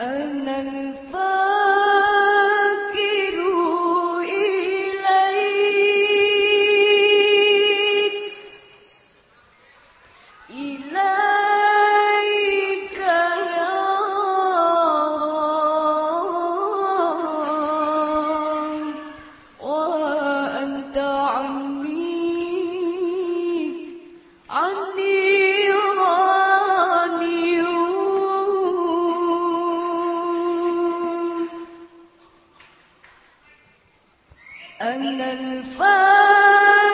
أنا الفاكر أنا الفاكر